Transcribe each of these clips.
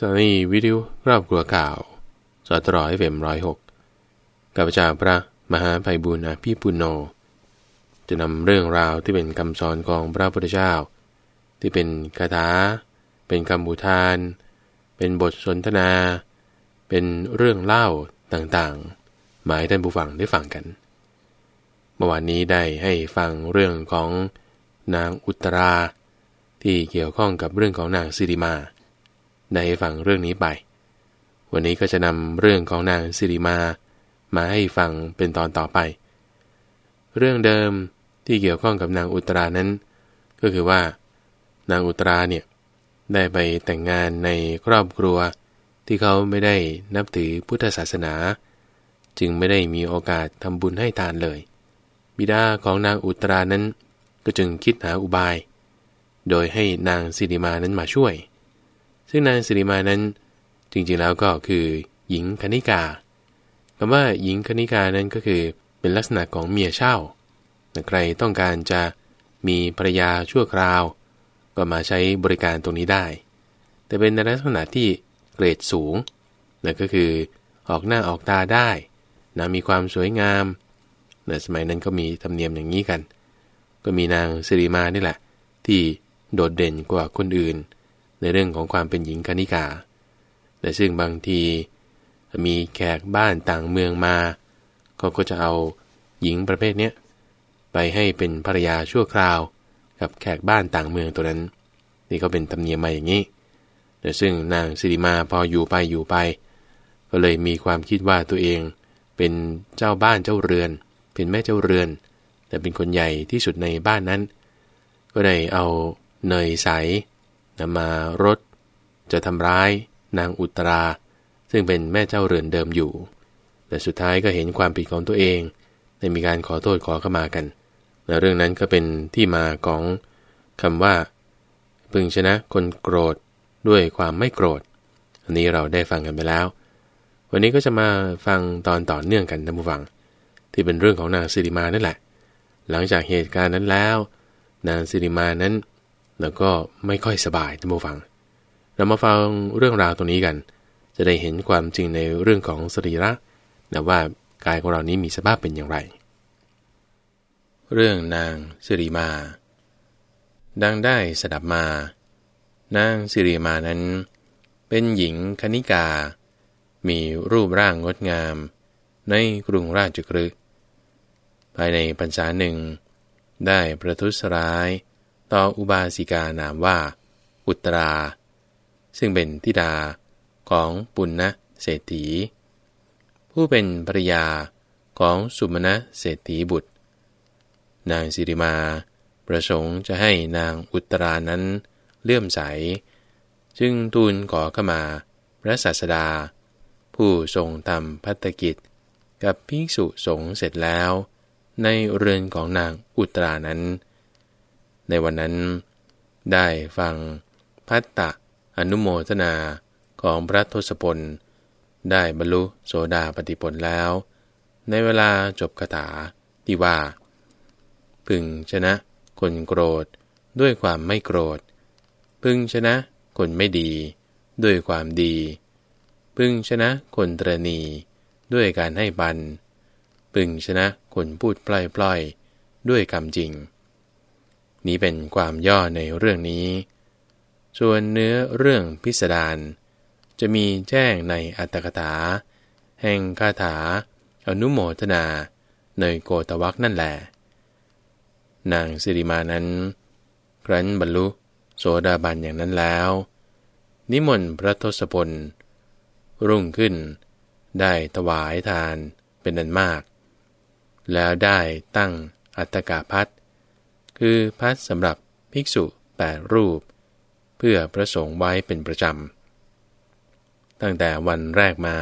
สถานีวิทยุรอบกลัวข่าว สตรอยเฟมร้อยหกกับพระเจ้าพระมหาไพบุญอภิปุโน จะนำเรื่องราวที่เป็นคำสอนของพระพุทธเจ้า ที่เป็นคาถา เป็นคำบูทาน เป็นบทสนทนา เป็นเรื่องเล่าต่างๆ หมายท่านผู้ฟังได้ฟังกัน เมื่อวานนี้ได้ให้ฟังเรื่องของนางอุตรา ที่เกี่ยวข้องกับเรื่องของนางสิริมา ได้ฟังเรื่องนี้ไป วันนี้ก็จะนำเรื่องของนางสิริมา มาให้ฟังเป็นตอนต่อไป เรื่องเดิมที่เกี่ยวข้องกับนางอุตรานั้น ก็คือว่า นางอุตราเนี่ยได้ไปแต่งงานในครอบครัว ที่เขาไม่ได้นับถือพุทธศาสนา จึงไม่ได้มีโอกาสทำบุญให้ทานเลย บิดาของนางอุตรานั้นก็จึงคิดหาอุบาย โดยให้นางสิริมานั้นมาช่วย ซึ่งนางสิริมานั้น จริงๆแล้วก็คือ หญิงคณิกาคำว่าหญิงคณิกานั้นก็คือเป็นลักษณะของเมียเช่าใครต้องการจะมีภรรยาชั่วคราว ก็มาใช้บริการตรงนี้ได้ แต่เป็นในลักษณะที่เกรดสูงนั่นก็คือออกหน้าออกตาได้นะมีความสวยงามในสมัยนั้นก็มีธรรมเนียมอย่างนี้กัน ก็มีนางสิริมานี่แหละ ที่โดดเด่นกว่าคนอื่น ในเรื่องของความเป็นหญิงคณิกา แต่ซึ่งบางทีมีแขกบ้านต่างเมืองมาเขาก็จะเอาหญิงประเภทนี้ไปให้เป็นภรรยาชั่วคราว กับแขกบ้านต่างเมืองตัวนั้น นี่ก็เป็นธรรมเนียมมาอย่างนี้แต่ซึ่งนางสิริมาพออยู่ไปอยู่ไป ก็เลยมีความคิดว่าตัวเองเป็นเจ้าบ้านเจ้าเรือน เป็นแม่เจ้าเรือน แต่เป็นคนใหญ่ที่สุดในบ้านนั้น ก็ได้เอาเนยใส นำมารถ จะทำร้ายนางอุตรา ซึ่งเป็นแม่เจ้าเรือนเดิมอยู่ แต่สุดท้ายก็เห็นความผิดของตัวเองได้มีการขอโทษขอเข้ามากัน และเรื่องนั้นก็เป็นที่มาของคำว่า พึงชนะคนโกรธด้วยความไม่โกรธ อันนี้เราได้ฟังกันไปแล้ว วันนี้ก็จะมาฟังตอนต่อเนื่องกันท่านผู้ฟัง ที่เป็นเรื่องของนางสิริมานั่นแหละ หลังจากเหตุการณ์นั้นแล้ว นางสิริมานั้น แล้วก็ไม่ค่อยสบายท่านผู้ฟัง เรามาฟังเรื่องราวตรงนี้กัน จะได้เห็นความจริงในเรื่องของสรีระนะว่ากายของเรานี้มีสภาพเป็นอย่างไร เรื่องนางสิริมา ดังได้สดับมา นางสิริมานั้น เป็นหญิงคณิกา มีรูปร่างงดงาม ในกรุงราชกฤห์ภายในพรรษาหนึ่ง ได้ประทุษร้าย ต่ออุบาสิกานามว่า อุตรา ซึ่งเป็นทิดาของปุณณะเศรษฐี ผู้เป็นภรยาของสุมาณะเศรษฐีบุตร นางสิริมา ประสงค์จะให้นางอุตรานั้นเลื่อมใส จึงทูลขอเข้ามา พระศาสดา ผู้ทรงทำพัฒกิจกับภิกษุสงฆ์เสร็จแล้ว ในเรือนของนางอุตรานั้น ในวันนั้น ได้ฟังพัตตะอนุโมทนาของพระทศพล ได้บรรลุโสดาปฏิผลแล้ว ในเวลาจบคาถาที่ว่า พึงชนะคนโกรธด้วยความไม่โกรธ พึงชนะคนไม่ดี ด้วยความดี พึงชนะคนตรณีด้วยการให้บัน พึงชนะคนพูดปล่อยๆ ด้วยคำจริง นี้เป็นความย่อในเรื่องนี้ ส่วนเนื้อเรื่องพิสดารจะมีแจ้งในอัตถกถา แห่งคาถา อนุโมทนาในโกตวักนั่นแหละนางสิริมานั้น ครั้นบรรลุโสดาบันอย่างนั้นแล้ว นิมนต์พระทศพล รุ่งขึ้น ได้ถวายทานเป็นนันมาก แล้วได้ตั้งอัตกาพัท คือพัดสำหรับภิกษุแปดรูป เพื่อประสงค์ไว้เป็นประจำ ตั้งแต่วันแรกมา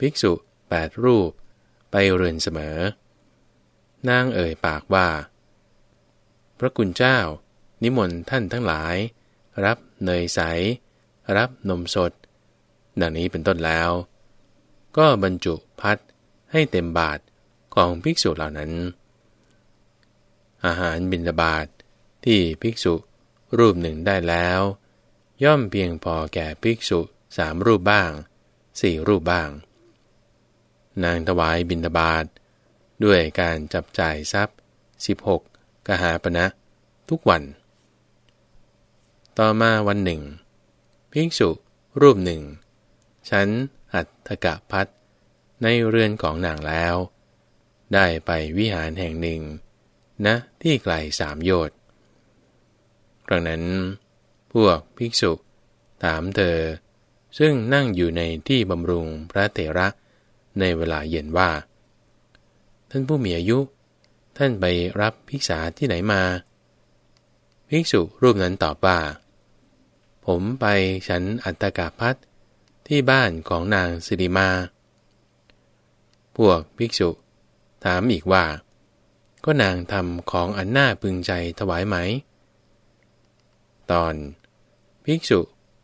ภิกษุแปดรูป ไปเรือนเสมอ นางเอ่ยปากว่า พระคุณเจ้า นิมนต์ท่านทั้งหลาย รับเนยใส รับนมสด ดังนี้เป็นต้นแล้ว ก็บรรจุพัดให้เต็มบาทของภิกษุเหล่านั้น อาหารบิณฑบาตทที่ภิกษุรูปหนึ่งได้แล้ว ย่อมเพียงพอแก่ภิกษุสามรูปบ้างสี่รูปบ้าง นางถวายบิณฑบาตด้วยการจับจ่ายทรัพย์ 16 กหาปณะทุกวัน ต่อมาวันหนึ่ง ภิกษุรูปหนึ่ง ฉันอัตถกะพัดในเรือนของนางแล้ว ได้ไปวิหารแห่งหนึ่ง นะที่ไกลสามโยชน์ครั้งนั้น พวกภิกษุ ถามเธอ ซึ่งนั่งอยู่ในที่บำรุงพระเถระในเวลาเย็นว่า ท่านผู้มีอายุ ท่านไปรับภิกษาที่ไหนมา ภิกษุรูปนั้นตอบว่า ผมไปฉันอัตตกาพัทที่บ้านของนางสิริมา พวกภิกษุ ถามอีกว่า ก็นางทำของอันน่าพึงใจถวายไหม ตอนภิกษุ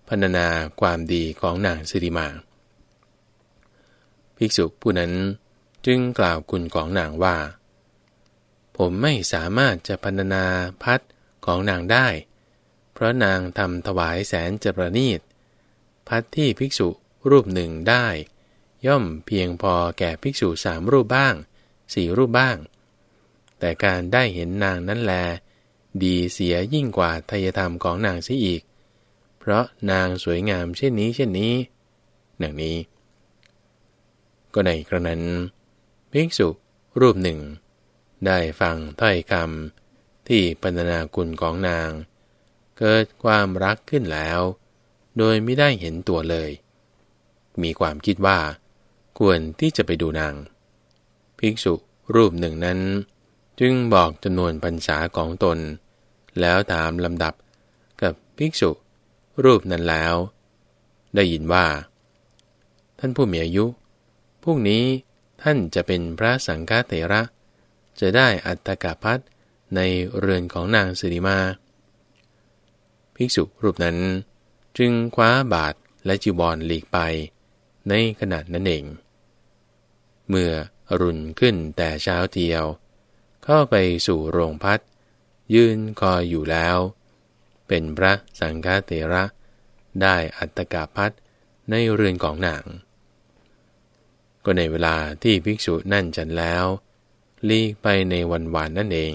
พรรณนาความดีของนางสิริมา ภิกษุผู้นั้นจึงกล่าวคุณของนางว่า ผมไม่สามารถจะพรรณนาพัดของนางได้ เพราะนางทำถวายแสนจะประณีต พัดที่ภิกษุรูปหนึ่งได้ ย่อมเพียงพอแก่ภิกษุสามรูปบ้างสี่รูปบ้าง แต่การได้เห็นนางนั้นแล ดีเสียยิ่งกว่าทายธรรมของนางเสียอีก เพราะนางสวยงามเช่นนี้เช่นนี้ดังนี้ ก็ในกระนั้นภิกษุรูปหนึ่ง ได้ฟังถ้อยคำที่ปรรนาคุณของนาง เกิดความรักขึ้นแล้ว โดยไม่ได้เห็นตัวเลย มีความคิดว่า ควรที่จะไปดูนาง ภิกษุรูปหนึ่งนั้น จึงบอกจำนวนพรรษาของตน แล้วถามลำดับกับภิกษุ รูปนั้นแล้ว ได้ยินว่า ท่านผู้มีอายุ พวกนี้ท่านจะเป็นพระสังฆเถระ จะได้อัตตกาพัทในเรือนของนางสิริมา ภิกษุรูปนั้น จึงคว้าบาทและจีวรหลีกไป ในขณะนั้นเอง เมื่อรุนขึ้นแต่เช้าเทียว เข้าไปสู่โรงพัดยืนคอยอยู่แล้ว เป็นพระสังฆเถระ ได้อัตกาพัทในเรือนของนาง ก็ในเวลาที่ภิกษุนั่นจันแล้ว ลีกไปในวันวานนั่นเอง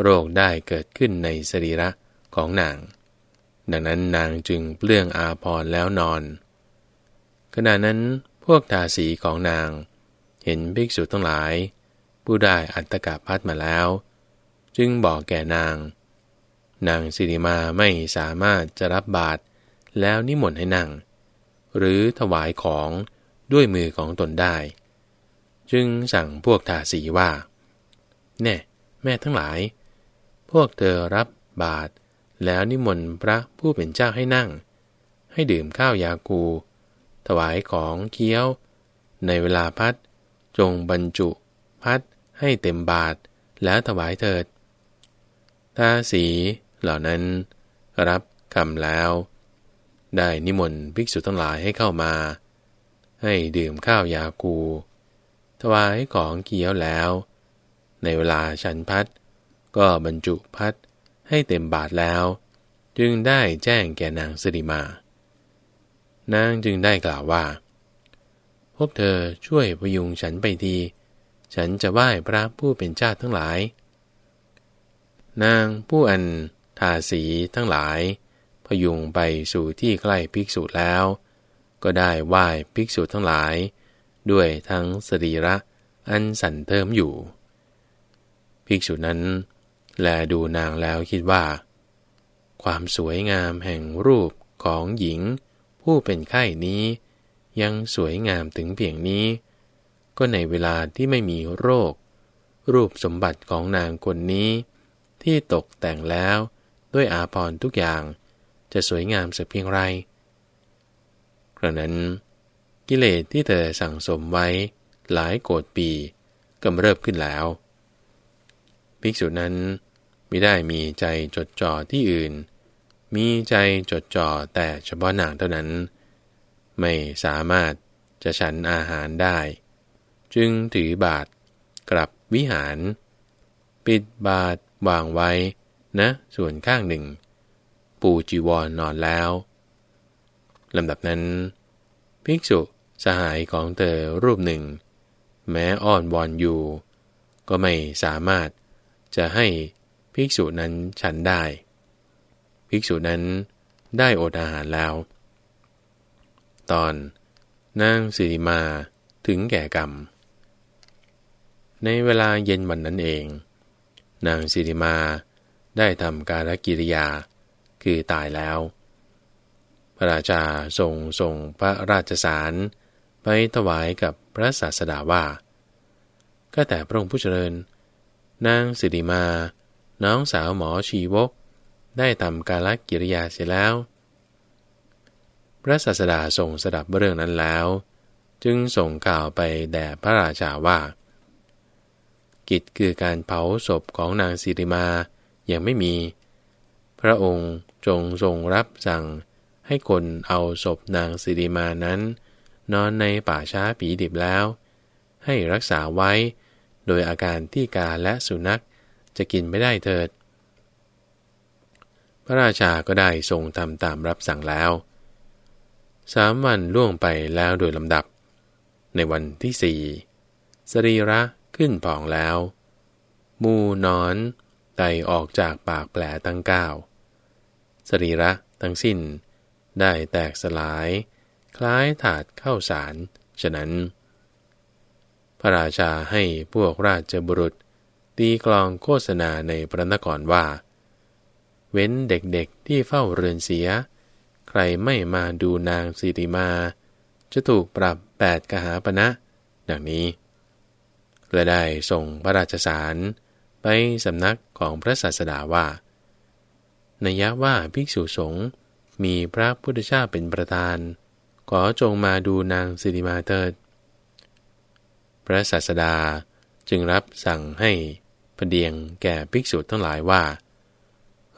โรคได้เกิดขึ้นในสรีระของนาง ดังนั้นนางจึงเปลื้องอาพรแล้วนอน ขณะนั้นพวกทาสีของนาง เห็นภิกษุทั้งหลาย ผู้ได้อัตตกาพัดมาแล้ว จึงบอกแก่นาง นางสิริมาไม่สามารถจะรับบาตรแล้วนิมนต์ให้นั่ง หรือถวายของด้วยมือของตนได้ จึงสั่งพวกทาสีว่า แน่ แม่ทั้งหลาย พวกเธอรับบาตรแล้วนิมนต์พระผู้เป็นเจ้าให้นั่ง ให้ดื่มข้าวยากู ถวายของเคี้ยว ในเวลาพัด จงบรรจุ พัด ให้เต็มบาทแล้วถวายเถิดทาสีเหล่านั้น รับคำแล้ว ได้นิมนต์ภิกษุทั้งหลายให้เข้ามา ให้ดื่มข้าวยาคู ถวายของเคี้ยวแล้ว ในเวลาฉันพัด ก็บรรจุพัดให้เต็มบาทแล้ว จึงได้แจ้งแก่นางสิริมา นางจึงได้กล่าวว่า พวกเธอช่วยพยุงฉันไปที ฉันจะไหว้พระผู้เป็นเจ้าทั้งหลาย นางผู้อันทาสีทั้งหลาย พยุงไปสู่ที่ใกล้ภิกษุแล้ว ก็ได้ไหว้ภิกษุทั้งหลาย ด้วยทั้งสรีระอันสันเทิมอยู่ ภิกษุนั้น แลดูนางแล้วคิดว่า ความสวยงามแห่งรูปของหญิง ผู้เป็นไข้นี้ ยังสวยงามถึงเพียงนี้ ก็ในเวลาที่ไม่มีโรค รูปสมบัติของนางคนนี้ ที่ตกแต่งแล้วด้วยอาภรทุกอย่างจะสวยงามสักเพียงไรระนั้น กิเลสที่เธอสั่งสมไว้หลายโกดปีกำเริบขึ้นแล้ว ภิกษุนั้นไม่ได้มีใจจดจ่อที่อื่น มีใจจดจ่อแต่เฉพาะนางเท่านั้น ไม่สามารถจะฉันอาหารได้ จึงถือบาทกลับวิหาร ปิดบาทวางไว้นะ ส่วนข้างหนึ่ง ปูจีวรนอนแล้วลำดับนั้น ภิกษุสหายของเธอรูปหนึ่ง แม้อ้อนวอนอยู่ ก็ไม่สามารถจะให้ภิกษุนั้นฉันได้ ภิกษุนั้นได้อดอาหารแล้ว ตอนนางสิริมาถึงแก่กรรม ในเวลาเย็นวันนั้นเอง นางสิริมาได้ทำการกิริยา คือตายแล้ว พระราชาทรงส่งพระราชสารไปถวายกับพระศาสดาว่า ก็แต่พระองค์ผู้เจริญ นางสิริมา น้องสาวหมอชีวก ได้ทำการลกิริยาเสร็จแล้ว พระศาสดาทรงสดับเรื่องนั้นแล้ว จึงส่งข่าวไปแด่พระราชาว่า กิจคือการเผาศพของนางสิริมายังไม่มี พระองค์จงทรงรับสั่งให้คนเอาศพนางสิริมานั้น นอนในป่าช้าผีดิบแล้ว ให้รักษาไว้ โดยอาการที่กาและสุนัขจะกินไม่ได้เถิด พระราชาก็ได้ทรงทำตามรับสั่งแล้วสามวันล่วงไปแล้วโดยลำดับ ในวันที่สี่สรีระ ขึ้นผ่องแล้ว มูนอนไตออกจากปากแผลทั้งเก้าสรีระทั้งสิ้น ได้แตกสลาย คล้ายถาดเข้าสาร ฉะนั้น พระราชาให้พวกราชบุรุษตีกลองโฆษณาในพระนครว่า เว้นเด็กๆที่เฝ้าเรือนเสีย ใครไม่มาดูนางสิริมา จะถูกปรับแปดกหาปณะดังนี้ และได้ส่งพระราชสารไปสำนักของพระศาสดาว่านัยยะว่าภิกษุสงฆ์มีพระพุทธเจ้าเป็นประธาน ขอจงมาดูนางสิริมาเถิด พระศาสดาจึงรับสั่งให้พเดียงแก่ภิกษุทั้งหลายว่า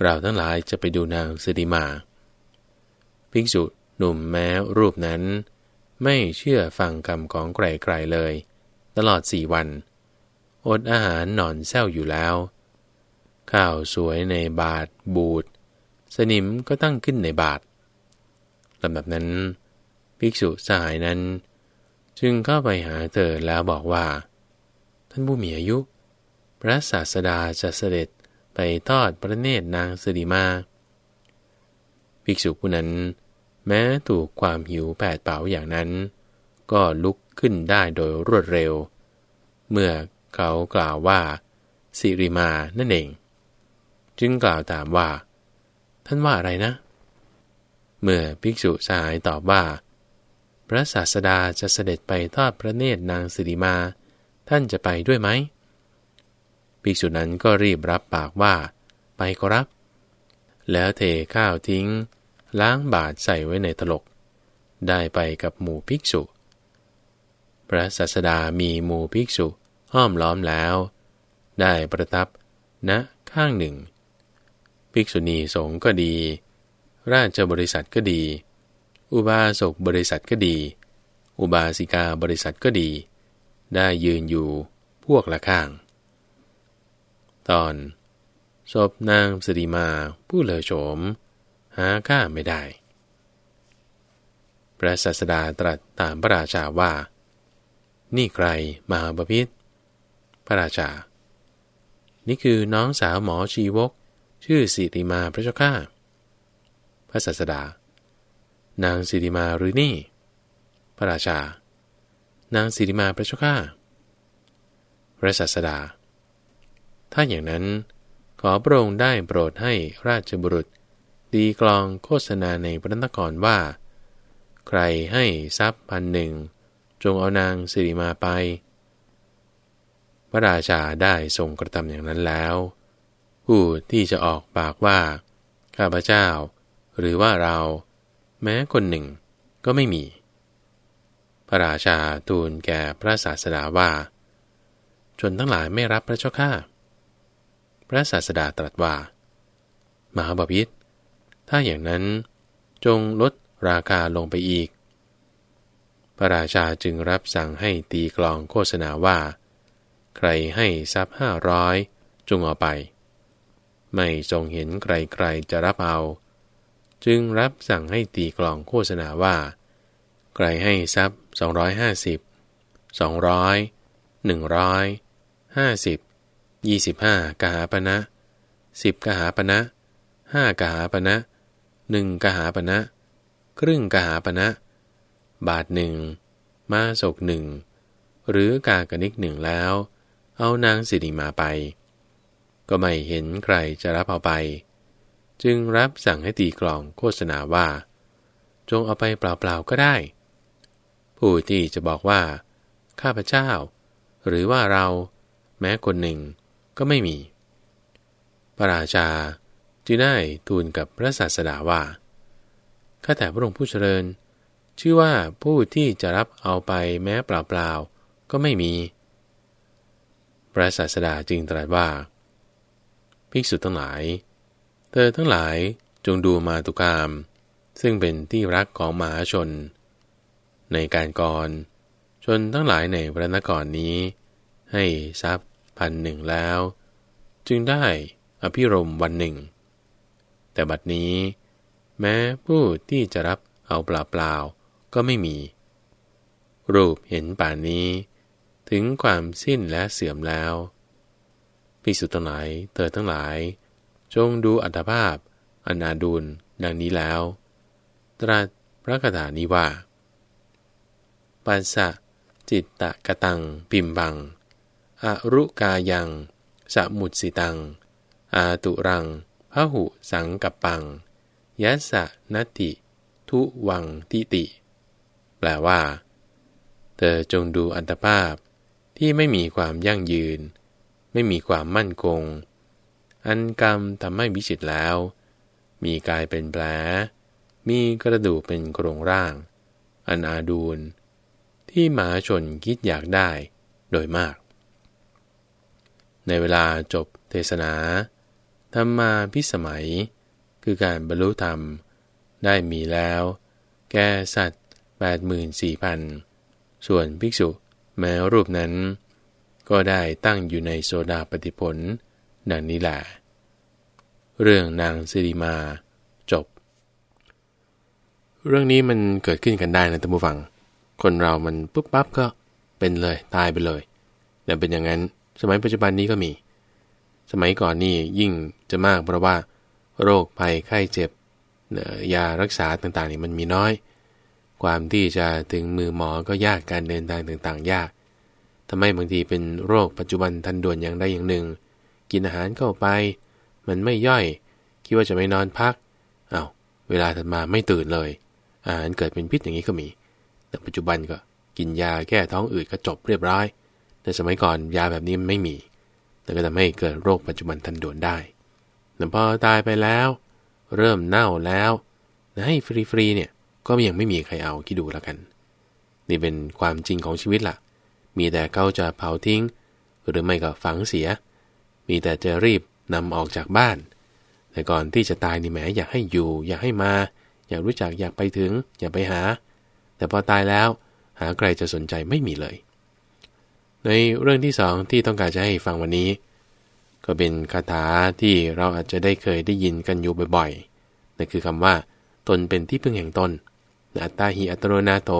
เราทั้งหลายจะไปดูนางสิริมา ภิกษุหนุ่มแม้รูปนั้น ไม่เชื่อฟังคำของใครๆเลย ตลอดสี่วันอดอาหารนอนแซวอยู่แล้ว ข้าวสวยในบาทบูด สนิมก็ตั้งขึ้นในบาทลำดับนั้น ภิกษุสหายนั้น จึงเข้าไปหาเธอแล้วบอกว่า ท่านผู้มีอายุ พระศาสดาจะเสด็จไปทอดพระเนตรนางสิริมาภิกษุผู้นั้น แม้ถูกความหิวแผดเป่าอย่างนั้น ก็ลุกขึ้นได้โดยรวดเร็ว เมื่อเขากล่าวว่า สิริมานั่นเอง จึงกล่าวถามว่า ท่านว่าอะไรนะ เมื่อภิกษุสหายตอบว่า พระศาสดาจะเสด็จไปทอดพระเนตรนางสิริมา ท่านจะไปด้วยไหมภิกษุนั้นก็รีบรับปากว่า ไปก็รับ แล้วเทข้าวทิ้ง ล้างบาทใส่ไว้ในตลก ได้ไปกับหมู่ภิกษุ พระศาสดามีหมู่ภิกษุห้อมล้อมแล้ว ได้ประทับณนะข้างหนึ่ง ภิกษุณีสงฆ์ก็ดี ราชบริษัทก็ดี อุบาสกบริษัทก็ดี อุบาสิกาบริษัทก็ดี ได้ยืนอยู่พวกละข้าง ตอนศพนางสริมาผู้เลอโฉม หาค่าไม่ได้ พระศาสดาตรัสตามพระราชาว่า นี่ใครมหาบพิษพระราชา นี่คือน้องสาวหมอชีวก ชื่อสิริมาพระเจ้าข้าพระศาสดา นางสิริมาหรือนี่ พระราชา นางสิริมาพระเจ้าข้าพระศาสดา ถ้าอย่างนั้นขอพระองค์ได้โปรดให้ราชบุรุษตีกลองโฆษณาในพระนครว่า ใครให้ทรัพย์พันหนึ่ง จงเอานางสิริมาไป พระราชาได้ทรงกระทำอย่างนั้นแล้ว ผู้ที่จะออกปากว่า ข้าพเจ้า หรือว่าเรา แม้คนหนึ่งก็ไม่มี พระราชาทูลแก่พระศาสดาว่า ชนทั้งหลายไม่รับพระเจ้าข้าพระศาสดาตรัสว่า มหาบพิษถ้าอย่างนั้นจงลดราคาลงไปอีก พระราชาจึงรับสั่งให้ตีกลองโฆษณาว่า ใครให้ทรัพย์ห้าร้อยจงเอาไป ไม่ทรงเห็นใครๆจะรับเอา จึงรับสั่งให้ตีกลองโฆษณาว่า ใครให้ทรัพย์250 200 100 50 25กหาปณะนะ10กหาปณะนะ5กหาปณะนะ1กหาปณะนะครึ่งกหาปณะนะ บาทหนึ่งมาศกหนึ่งหรือกากนิกหนึ่งแล้ว เอานางสิริมาไป ก็ไม่เห็นใครจะรับเอาไป จึงรับสั่งให้ตีกลองโฆษณาว่า จงเอาไปเปล่าๆก็ได้ ผู้ที่จะบอกว่า ข้าพเจ้า หรือว่าเราแม้คนหนึ่งก็ไม่มี พระราชาจึงได้ทูลกับพระศาสดาว่าข้าแต่พระองค์ผู้เจริญ ชื่อว่าผู้ที่จะรับเอาไปแม้เปล่าๆก็ไม่มี พระศาสดาจึงตรัสว่า ภิกษุทั้งหลาย เธอทั้งหลายจงดูมาตุกาม ซึ่งเป็นที่รักของมหาชน ในการก่อน ชนทั้งหลายในพระนครนี้ ให้ทรัพย์พันหนึ่งแล้ว จึงได้อภิรมวันหนึ่ง แต่บัดนี้ แม้ผู้ที่จะรับเอาเปล่าๆ ก็ไม่มี รูปเห็นป่านนี้ ถึงความสิ้นและเสื่อมแล้วพิสุทั้งหลายเธอทั้งหลาย จงดูอัตภาพอนาดูลดังนี้แล้ว ตรัสพระคาถานี้ว่าปัสสะจิตตะกะตังปิมบัง อรุกายังสมุดสิตัง อาตุรังพหุสังกับปังยัสสะนติ ทุวังทิติ ลว่า เธอจงดูอัตภาพที่ไม่มีความยั่งยืน ไม่มีความมั่นคง อันกรรมทำให้วิจิตแล้ว มีกายเป็นแผล มีกระดูกเป็นโครงร่าง อันอาดูลที่หมาชนคิดอยากได้โดยมาก ในเวลาจบเทศนาธรรมาพิสมัย คือการบรรลุธรรม ได้มีแล้ว แก่สัตว์ 84,000 ส่วนภิกษุแม้รูปนั้น ก็ได้ตั้งอยู่ในโซดาปฏิผล ดังนี้แหละ เรื่องนางสิริมาจบ เรื่องนี้มันเกิดขึ้นกันได้นะท่านผู้ฟัง คนเรามันปุ๊บปั๊บก็เป็นเลยตายไปเลยแต่เป็นอย่างนั้นสมัยปัจจุบันนี้ก็มี สมัยก่อนนี่ยิ่งจะมากเพราะว่า โรคภัยไข้เจ็บยารักษาต่างๆนี่มันมีน้อย ความที่จะถึงมือหมอก็ยากการเดินทางต่างๆ ยากทำให้บางทีเป็นโรคปัจจุบันทันด่วนอย่างใดอย่างหนึ่ง กินอาหารเข้าไป มันไม่ย่อย คิดว่าจะไม่นอนพักอา้าวเวลาถัดมาไม่ตื่นเลย อาหารเกิดเป็นพิษอย่างนี้ก็มี แต่ปัจจุบันก็กินยาแก้ท้องอืดก็จบเรียบร้อย แต่สมัยก่อนยาแบบนี้ไม่มี แต่ก็ทำให้เกิดโรคปัจจุบันทันด่วนได้แต่พอตายไปแล้ว เริ่มเน่าแล้วให้ฟรีๆเนี่ย ก็ยังไม่มีใครเอาคิดดูแล้วกัน นี่เป็นความจริงของชีวิตละ่ะ มีแต่เขาจะเผาทิ้ง หรือไม่ก็ฝังเสีย มีแต่จะรีบนำออกจากบ้าน แต่ก่อนที่จะตายนี่แหมอยากให้อยู่ อยากให้มา อยากรู้จักอยากไปถึง อยากไปหา แต่พอตายแล้วหาใครจะสนใจไม่มีเลย ในเรื่องที่สองที่ต้องการจะให้ฟังวันนี้ ก็เป็นคาถาที่เราอาจจะได้เคยได้ยินกันอยู่บ่อยๆนั่นคือคำว่า ตนเป็นที่พึ่งแห่งตน อัตตาหิอัตโนนาโถ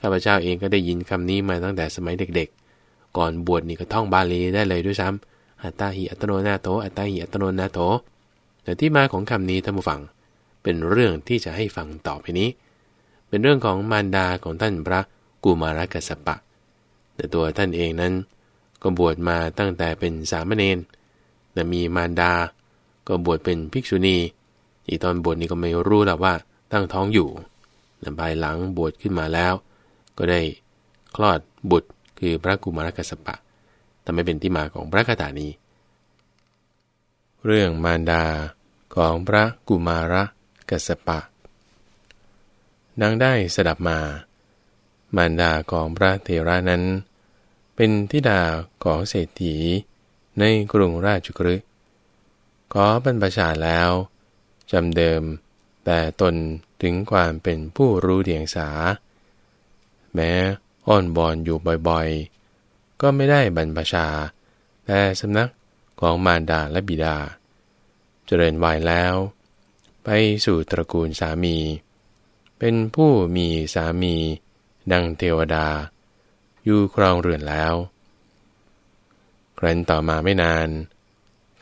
ข้าพเจ้าเองก็ได้ยินคำนี้มาตั้งแต่สมัยเด็กๆ ก่อนบวชนี่ก็ท่องบาลีได้เลยด้วยซ้ำอัตตาหิอัตโนนาโถอัตตาหิอัตโนนาโถแต่ที่มาของคำนี้ท่านผู้ฟังเป็นเรื่องที่จะให้ฟังต่อไปนี้ เป็นเรื่องของมารดาของท่านพระกุมารกัสปะ แต่ตัวท่านเองนั้น ก็บวชมาตั้งแต่เป็นสามเณรแต่มีมารดา ก็บวชเป็นภิกษุณี อีตอนบวชนี่ก็ไม่รู้หรอกว่าตั้งท้องอยู่ ภายหลังบวชขึ้นมาแล้ว ก็ได้คลอดบุตรคือพระกุมารกัสปะแต่ไม่เป็นที่มาของพระคาถานี้ เรื่องมารดาของพระกุมารกัสปะนางได้สดับมา มารดาของพระเทระนั้น เป็นทิดาของเศรษฐีในกรุงราชกฤห์ขอบรรพชาแล้วจำเดิมแต่ตน ถึงความเป็นผู้รู้เดียงสา แม้อ้อนบอนอยู่บ่อยๆ ก็ไม่ได้บรรพชา แต่สำนักของมารดาและบิดา เจริญวัยแล้ว ไปสู่ตระกูลสามี เป็นผู้มีสามี ดังเทวดา อยู่ครองเรือนแล้ว ครั้นต่อมาไม่นาน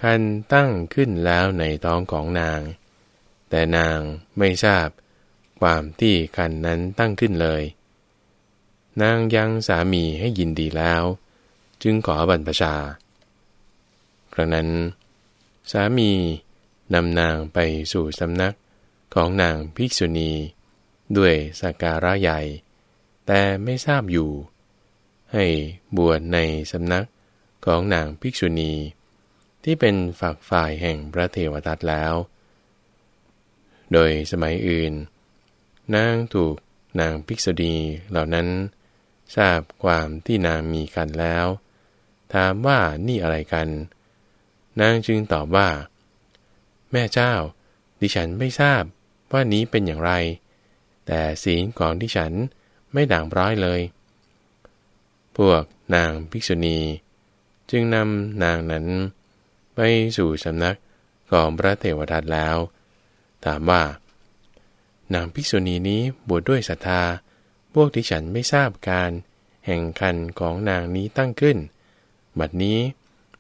คันตั้งขึ้นแล้วในท้องของนาง แต่นางไม่ทราบ ความที่คันนั้นตั้งขึ้นเลย นางยังสามีให้ยินดีแล้ว จึงขอบรรพชา ครั้งนั้น สามีนำนางไปสู่สำนักของนางภิกษุณี ด้วยสักการะใหญ่ แต่ไม่ทราบอยู่ ให้บวชในสำนักของนางภิกษุณี ที่เป็นฝักฝ่ายแห่งพระเทวทัตแล้ว โดยสมัยอื่น นางถูกนางภิกษุณีเหล่านั้น ทราบความที่นางมีกันแล้ว ถามว่านี่อะไรกัน นางจึงตอบว่า แม่เจ้า ดิฉันไม่ทราบว่านี้เป็นอย่างไร แต่ศีลของดิฉันไม่ด่างร้อยเลย พวกนางภิกษุณี จึงนำนางนั้น ไปสู่สำนักของพระเทวทัตแล้ว ถามว่า นางภิกษุณีนี้บวชดด้วยศรัทธา พวกที่ฉันไม่ทราบการ แห่งคันของนางนี้ตั้งขึ้น บัดนี้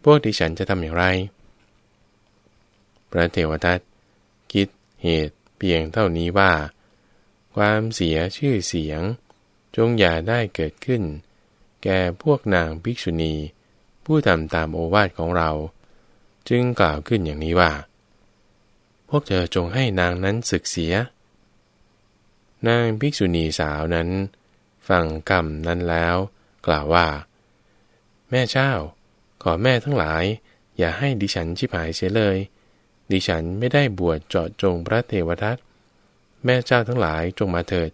พวกที่ฉันจะทำอย่างไร พระเทวทัตคิดเหตุเพียงเท่านี้ว่า ความเสียชื่อเสียง จงอย่าได้เกิดขึ้น แก่พวกนางภิกษุณี ผู้ทำตามโอวาทของเรา จึงกล่าวขึ้นอย่างนี้ว่า พวกเธอจงให้นางนั้นศึกเสีย นางภิกษุณีสาวนั้น ฟังกรรมนั้นแล้ว กล่าวว่า แม่เจ้า ขอแม่ทั้งหลาย อย่าให้ดิฉันชิบหายเสียเลย ดิฉันไม่ได้บวชเจาะจงพระเทวทัตแม่เจ้าทั้งหลายจงมาเถิด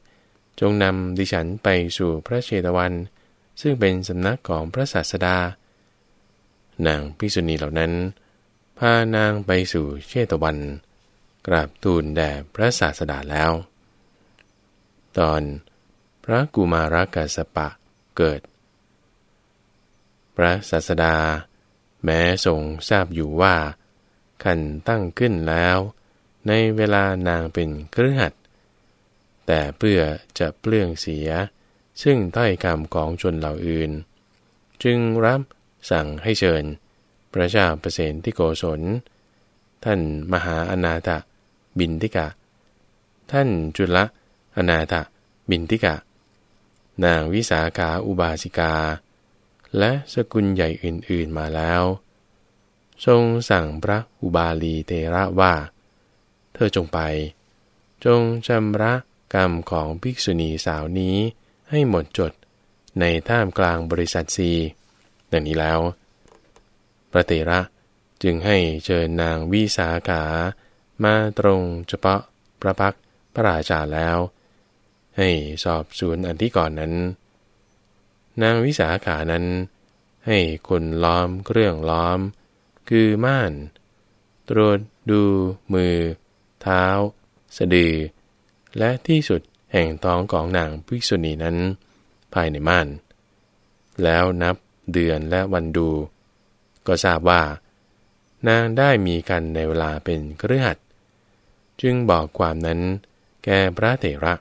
จงนำดิฉันไปสู่พระเชตวัน ซึ่งเป็นสำนักของพระศาสดา นางพิษุณีเหล่านั้น พานางไปสู่เชตวัน กราบทูลแด่พระศาสดาแล้ว ตอนพระกุมารกัสปะเกิด พระศาสดา แม้ทรงทราบอยู่ว่า ขันตั้งขึ้นแล้ว ในเวลานางเป็นเครือขัดแต่เพื่อจะเปลื้องเสีย ซึ่งถ้อยคำของชนเหล่าอื่น จึงรับสั่งให้เชิญ พระเจ้าเปรตที่โกศล ท่านมหาอนาถบินทิกะ ท่านจุล อนาถบินทิกะ นางวิสาขาอุบาสิกา และสกุลใหญ่อื่นๆมาแล้ว ทรงสั่งพระอุบาลีเตระว่า เธอจงไป จงชำระกรรมของภิกษุณีสาวนี้ให้หมดจดในท่ามกลางบริษัทซีดังนี้แล้ว พระเตระจึงให้เชิญนางวิสาขามาตรงเฉพาะพระพักพระราชาแล้ว ให้สอบสวนอันที่ก่อนนั้น นางวิสาขานั้น ให้คนล้อมเครื่องล้อม คือม่าน ตรวจดู มือ เท้า สะดือ และที่สุดแห่งท้องของนางภิกษุณีนั้น ภายในม่าน แล้วนับเดือนและวันดู ก็ทราบว่า นางได้มีกันในเวลาเป็นเครือขัด จึงบอกความนั้นแก่พระเถระ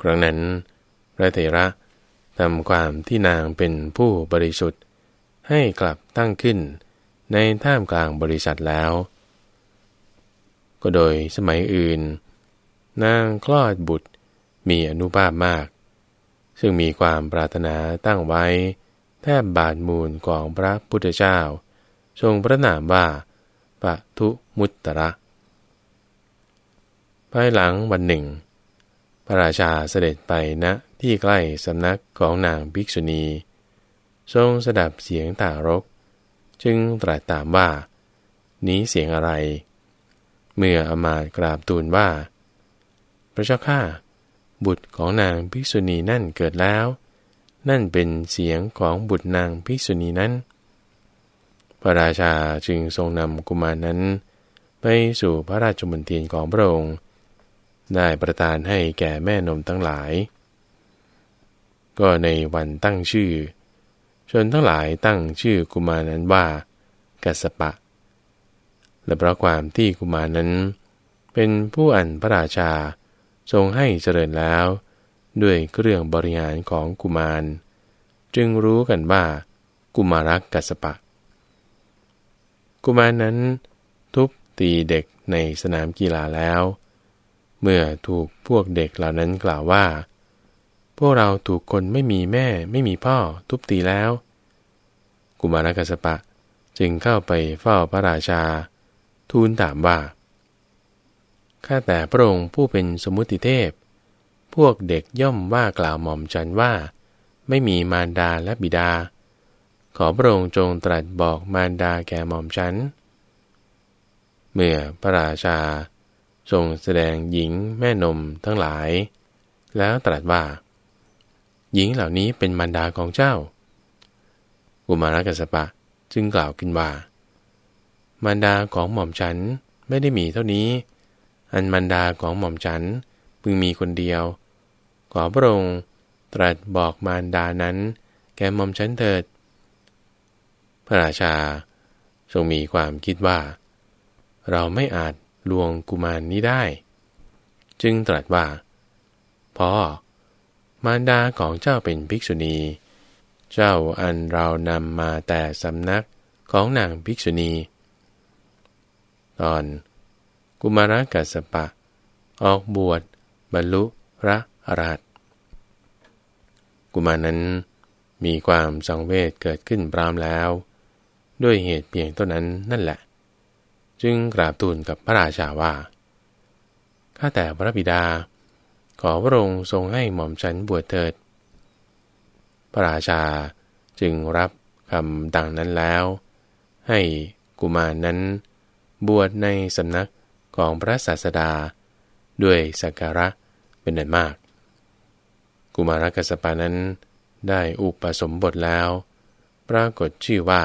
ครั้งนั้น พระเถระทำความที่นางเป็นผู้บริสุทธิ์ ให้กลับตั้งขึ้นในท่ามกลางบริษัทแล้ว ก็โดยสมัยอื่น นางคลอดบุตรมีอนุภาพมาก ซึ่งมีความปรารถนาตั้งไว้ แทบบาทมูลของพระพุทธเจ้า ทรงพระนามว่าปะทุมุตตระภายหลังวันหนึ่ง พระราชาเสด็จไปณนะที่ใกล้สำนักของนางภิกษุณี ทรงสดับเสียงต่ารก จึงตรัสตามว่า นี้เสียงอะไร เมื่ออมาตกราบทูลว่า พระเจ้าข้าบุตรของนางภิกษุณีนั่นเกิดแล้ว นั่นเป็นเสียงของบุตรนางภิกษุณีนั้น พระราชาจึงทรงนำกุมารนั้น ไปสู่พระราชมณฑลของพระองค์ ได้ประทานให้แก่แม่นมทั้งหลาย ก็ในวันตั้งชื่อ ชนทั้งหลายตั้งชื่อกุมารนั้นว่ากัสปะ และเพราะความที่กุมารนั้น เป็นผู้อันพระราชาทรงให้เจริญแล้ว ด้วยเครื่องบริหารของกุมาร จึงรู้กันว่า กุมารักกัสปะ กุมารนั้นทุบตีเด็กในสนามกีฬาแล้ว เมื่อถูกพวกเด็กเหล่านั้นกล่าวว่า พวกเราถูกคนไม่มีแม่ไม่มีพ่อทุบตีแล้ว กุมารกัสปะจึงเข้าไปเฝ้าพระราชา ทูลถามว่า ข้าแต่พระองค์ผู้เป็นสมุติเทพ พวกเด็กย่อมว่ากล่าวหม่อมจันว่า ไม่มีมารดาและบิดา ขอพระองค์จงตรัสบอกมารดาแก่หม่อมฉัน เมื่อพระราชา ทรงแสดงหญิงแม่นมทั้งหลาย แล้วตรัสว่า หญิงเหล่านี้เป็นมารดาของเจ้ากุมารกัสปะจึงกล่าวขึ้นว่า มารดาของหม่อมฉันไม่ได้มีเท่านี้ อันมารดาของหม่อมฉันพึงมีคนเดียว ขอพระองค์ตรัสบอกมารดานั้น แก่หม่อมฉันเถิด พระราชาทรงมีความคิดว่า เราไม่อาจ ลวงกุมารนนี้ได้ จึงตรัสว่าพ่อมารดาของเจ้าเป็นภิกษุณี เจ้าอันเรานำมาแต่สำนักของนางภิกษุณี ตอน กุมารกัสปะ ออกบวชบรรลุพระอรหัตกุมารนั้นมีความสังเวชเกิดขึ้นปรามแล้ว ด้วยเหตุเพียงต้นนั้นนั่นแหละ จึงกราบทูลกับพระราชาว่า ข้าแต่พระบิดา ขอพระองค์ทรงให้หม่อมฉันบวชเถิด พระราชาจึงรับคำดังนั้นแล้ว ให้กุมารนั้น บวชในสำนักของพระศาสดา ด้วยสักการะเป็นอันมาก กุมารกัสปานั้นได้อุปสมบทแล้ว ปรากฏชื่อว่า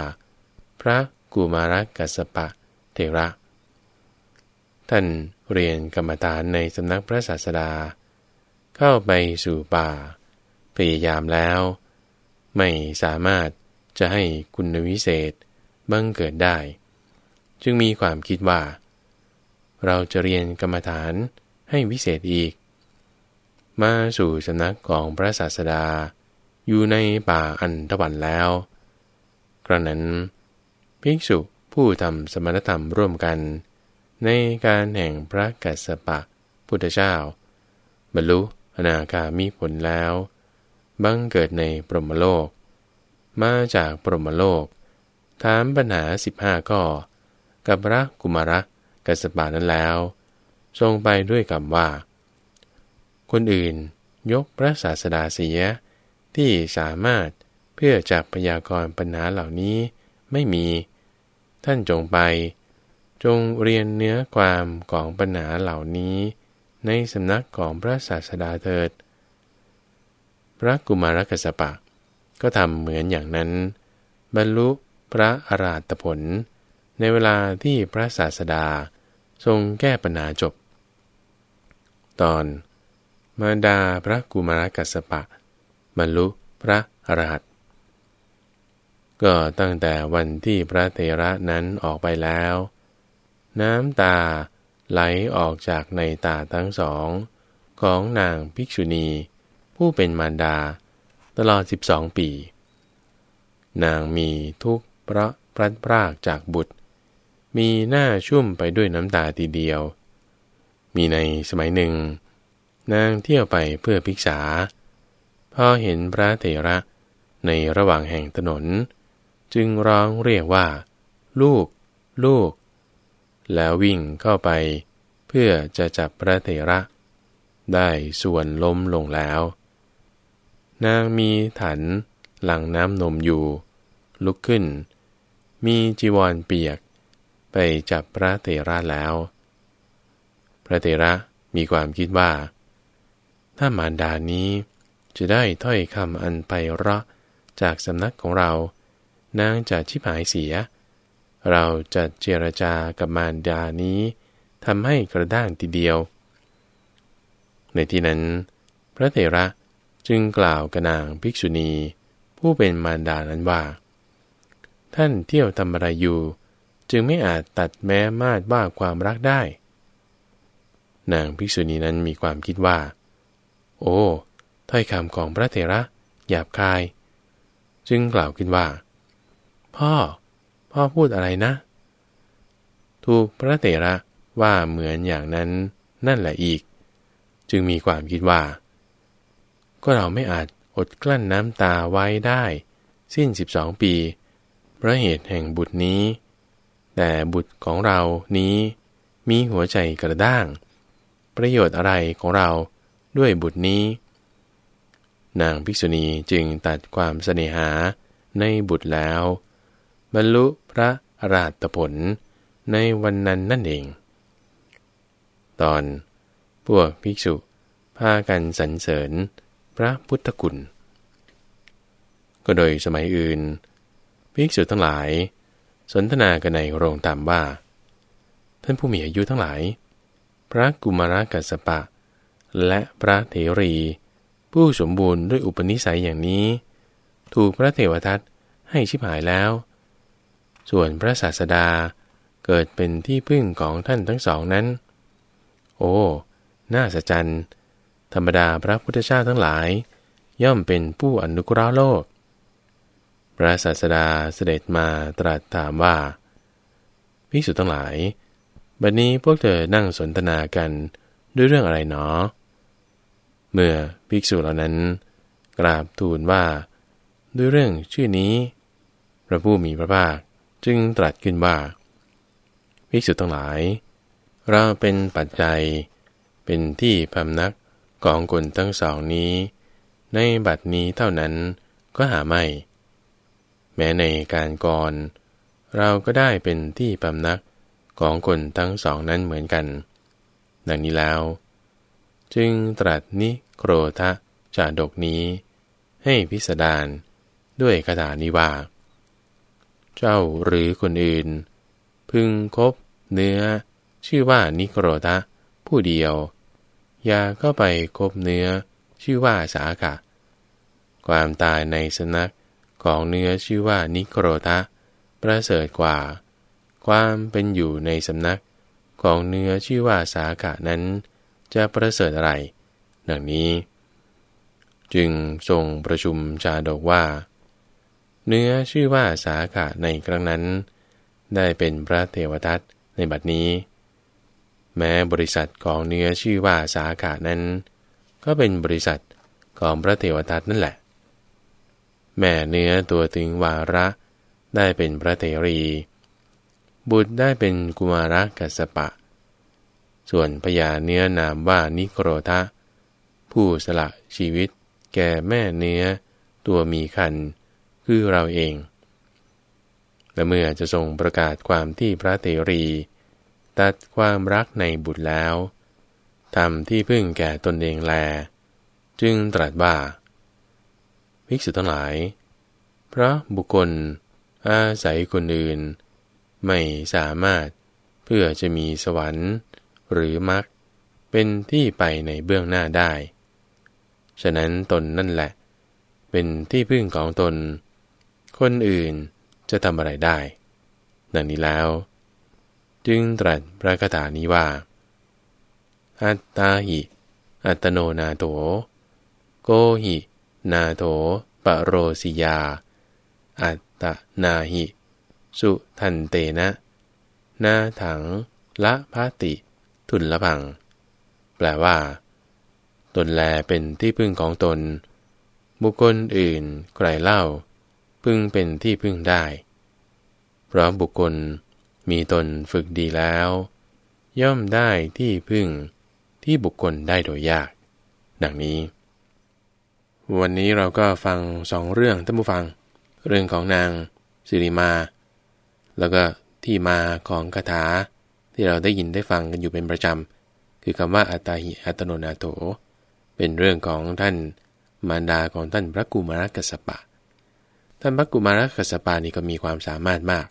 พระกุมารกัสปะ ระ ท่านเรียนกรรมฐานในสำนักพระศาสดา เข้าไปสู่ป่า พยายามแล้ว ไม่สามารถจะให้คุณวิเศษบังเกิดได้ จึงมีความคิดว่า เราจะเรียนกรรมฐานให้วิเศษอีก มาสู่สำนักของพระศาสดา อยู่ในป่าอันตะวันแล้วกระนั้น ภิกษุ ผู้ทำสมณธรรมร่วมกัน ในการแห่งพระกัสสปะพุทธเจ้า บรรลุอนาคามีผลแล้ว บังเกิดในปรมโลก มาจากปรมโลก ถามปัญหาสิบห้าข้อ กับพระกุมารกัสปานั้นแล้ว ทรงไปด้วยคำว่า คนอื่นยกพระศาสดาเสียที่สามารถเพื่อจับพยากรปัญหาเหล่านี้ไม่มี ท่านจงไป จงเรียนเนื้อความของปัญหาเหล่านี้ ในสำนักของพระศาสดาเถิด พระกุมารกัสปะ ก็ทำเหมือนอย่างนั้น บรรลุพระอราตผล ในเวลาที่พระศาสดาทรงแก้ปัญหาจบ ตอน มาดาพระกุมารกัสปะ บรรลุพระอรหัต ก็ตั้งแต่วันที่พระเทระนั้นออกไปแล้ว น้ำตาไหลออกจากในตาทั้งสอง ของนางภิกษุณี ผู้เป็นมารดา ตลอด12ปี นางมีทุกข์เพราะพลัดพรากจากบุตร มีหน้าชุ่มไปด้วยน้ำตาทีเดียว มีในสมัยหนึ่ง นางเที่ยวไปเพื่อภิกษา พอเห็นพระเถระในระหว่างแห่งถนน จึงร้องเรียกว่า ลูก ลูก แล้ววิ่งเข้าไป เพื่อจะจับพระเถระ ได้ส่วนล้มลงแล้ว นางมีถันหลังน้ำนมอยู่ ลุกขึ้น มีจีวรเปียก ไปจับพระเตระแล้ว พระเตระมีความคิดว่า ถ้ามารดานี้จะได้ถ้อยคำอันไปเราะจากสำนักของเรา นางจะชิบหายเสีย เราจะเจรจากับมารดานี้ทำให้กระด้างทีเดียว ในที่นั้น พระเถระจึงกล่าวกับนางภิกษุณี ผู้เป็นมารดานั้นว่า ท่านเที่ยวทำอะไรอยู่ จึงไม่อาจตัดแม้มาดว่าความรักได้ นางภิกษุณีนั้นมีความคิดว่า โอ้ถ้อยคำของพระเถระหยาบคาย จึงกล่าวขึ้นว่า พ่อ พ่อพูดอะไรนะ ถูกพระเถระว่าเหมือนอย่างนั้นนั่นแหละอีก จึงมีความคิดว่า ก็เราไม่อาจอดกลั้นน้ำตาไว้ได้ สิ้นสิบสองปีเพราะเหตุแห่งบุตรนี้ แต่บุตรของเรานี้มีหัวใจกระด้าง ประโยชน์อะไรของเราด้วยบุตรนี้ นางภิกษุณีจึงตัดความเสน่หาในบุตรแล้ว บรรลุพระอราตผลในวันนั้นนั่นเอง ตอนพวกภิกษุพากันสรรเสริญพระพุทธคุณ ก็โดยสมัยอื่น ภิกษุทั้งหลาย สนทนากันในโรงตามว่า ท่านผู้มีอายุทั้งหลาย พระกุมารกัสปะ และพระเถรี ผู้สมบูรณ์ด้วยอุปนิสัยอย่างนี้ ถูกพระเทวทัตให้ชิบหายแล้ว ส่วนพระศาสดาเกิดเป็นที่พึ่งของท่านทั้งสองนั้น โอ้ น่าสะใจธรรมดาพระพุทธเจ้าทั้งหลาย ย่อมเป็นผู้อนุกราโลก พระศาสดาเสด็จมาตรัสถามว่า ภิกษุทั้งหลาย บัดนี้พวกเธอนั่งสนทนากันด้วยเรื่องอะไรหนอ เมื่อภิกษุเหล่านั้น กราบทูลว่า ด้วยเรื่องชื่อนี้ พระผู้มีพระภาค จึงตรัสขึ้นว่าภิกษุทั้งหลาย เราเป็นปัจจัย เป็นที่พำนักของคนทั้งสองนี้ ในบัดนี้เท่านั้นก็หาไม่ แม้ในการก่อน เราก็ได้เป็นที่พำนักของคนทั้งสองนั้นเหมือนกัน ดังนี้แล้ว จึงตรัสนิโครทะจาดกนี้ ให้พิสดารด้วยคาถานิว่า เจ้าหรือคนอื่น พึงคบเนื้อ ชื่อว่านิโครทะผู้เดียว อย่าเข้าไปคบเนื้อ ชื่อว่าสาขะความตายในสนักของเนื้อชื่อว่านิโครตะ ประเสริฐกว่า ความเป็นอยู่ในสำนักของเนื้อชื่อว่าสาขะนั้น จะประเสริฐอะไร ดังนี้ จึงทรงประชุมจาดกว่า เนื้อชื่อว่าสาขะในครั้งนั้น ได้เป็นพระเทวทัตในบัดนี้ แม้บริษัทของเนื้อชื่อว่าสาขานั้น ก็เป็นบริษัทของพระเทวทัตนั่นแหละ แม่เนื้อตัวถึงวาระได้เป็นพระเทรี บุตรได้เป็นกุมารกัสปะ ส่วนพญาเนื้อนามว่านิโครทะ ผู้สละชีวิตแก่แม่เนื้อตัวมีคัน คือเราเอง และเมื่อจะทรงประกาศความที่พระเทรี ตัดความรักในบุตรแล้วทำที่พึ่งแก่ตนเองแล จึงตรัสว่าภิกษุทั้งหลายเพราะบุคคล อาศัยคนอื่น ไม่สามารถเพื่อจะมีสวรรค์ หรือมรรคเป็นที่ไปในเบื้องหน้าได้ ฉะนั้นตนนั่นแหละ เป็นที่พึ่งของตน คนอื่นจะทำอะไรได้ ดังนี้แล้ว จึงตรัสพระคาถานี้ว่า อัตตาหิ อัตโนนาโถ โกหิ นาโถปโรสิยา อัตตนาหิ สุทันเตนะ นาถัง ละพาติ ทุนละพัง แปลว่า ตนแลเป็นที่พึ่งของตน บุคคลอื่นใครเล่า พึ่งเป็นที่พึ่งได้ เพราะบุคคลมีตนฝึกดีแล้ว ย่อมได้ที่พึ่งที่บุคคลได้โดยยาก ดังนี้ วันนี้เราก็ฟังสองเรื่องท่านผู้ฟัง เรื่องของนางสิริมา แล้วก็ที่มาของคาถาที่เราได้ยินได้ฟังกันอยู่เป็นประจำ คือคำว่าอัตตาหิอัตโนนาโถ เป็นเรื่องของท่านมารดาของท่านพระกุมารกัสปะ ท่านพระกุมารกัสปานี่ก็มีความสามารถมาก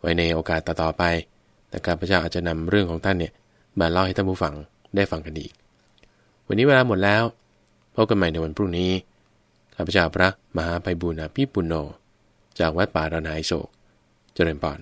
ไว้ในโอกาสต่อๆไปแต่การพระเจ้าอาจจะนำเรื่องของท่านเนี่ยมาเล่าให้ท่านผู้ฟังได้ฟังกันอีก วันนี้เวลาหมดแล้วพบกันใหม่ในวันพรุ่งนี้ ข้าพเจ้าพระมหาภัยบุญอภิปุโน จากวัดป่าระนายโศก เจริญปอน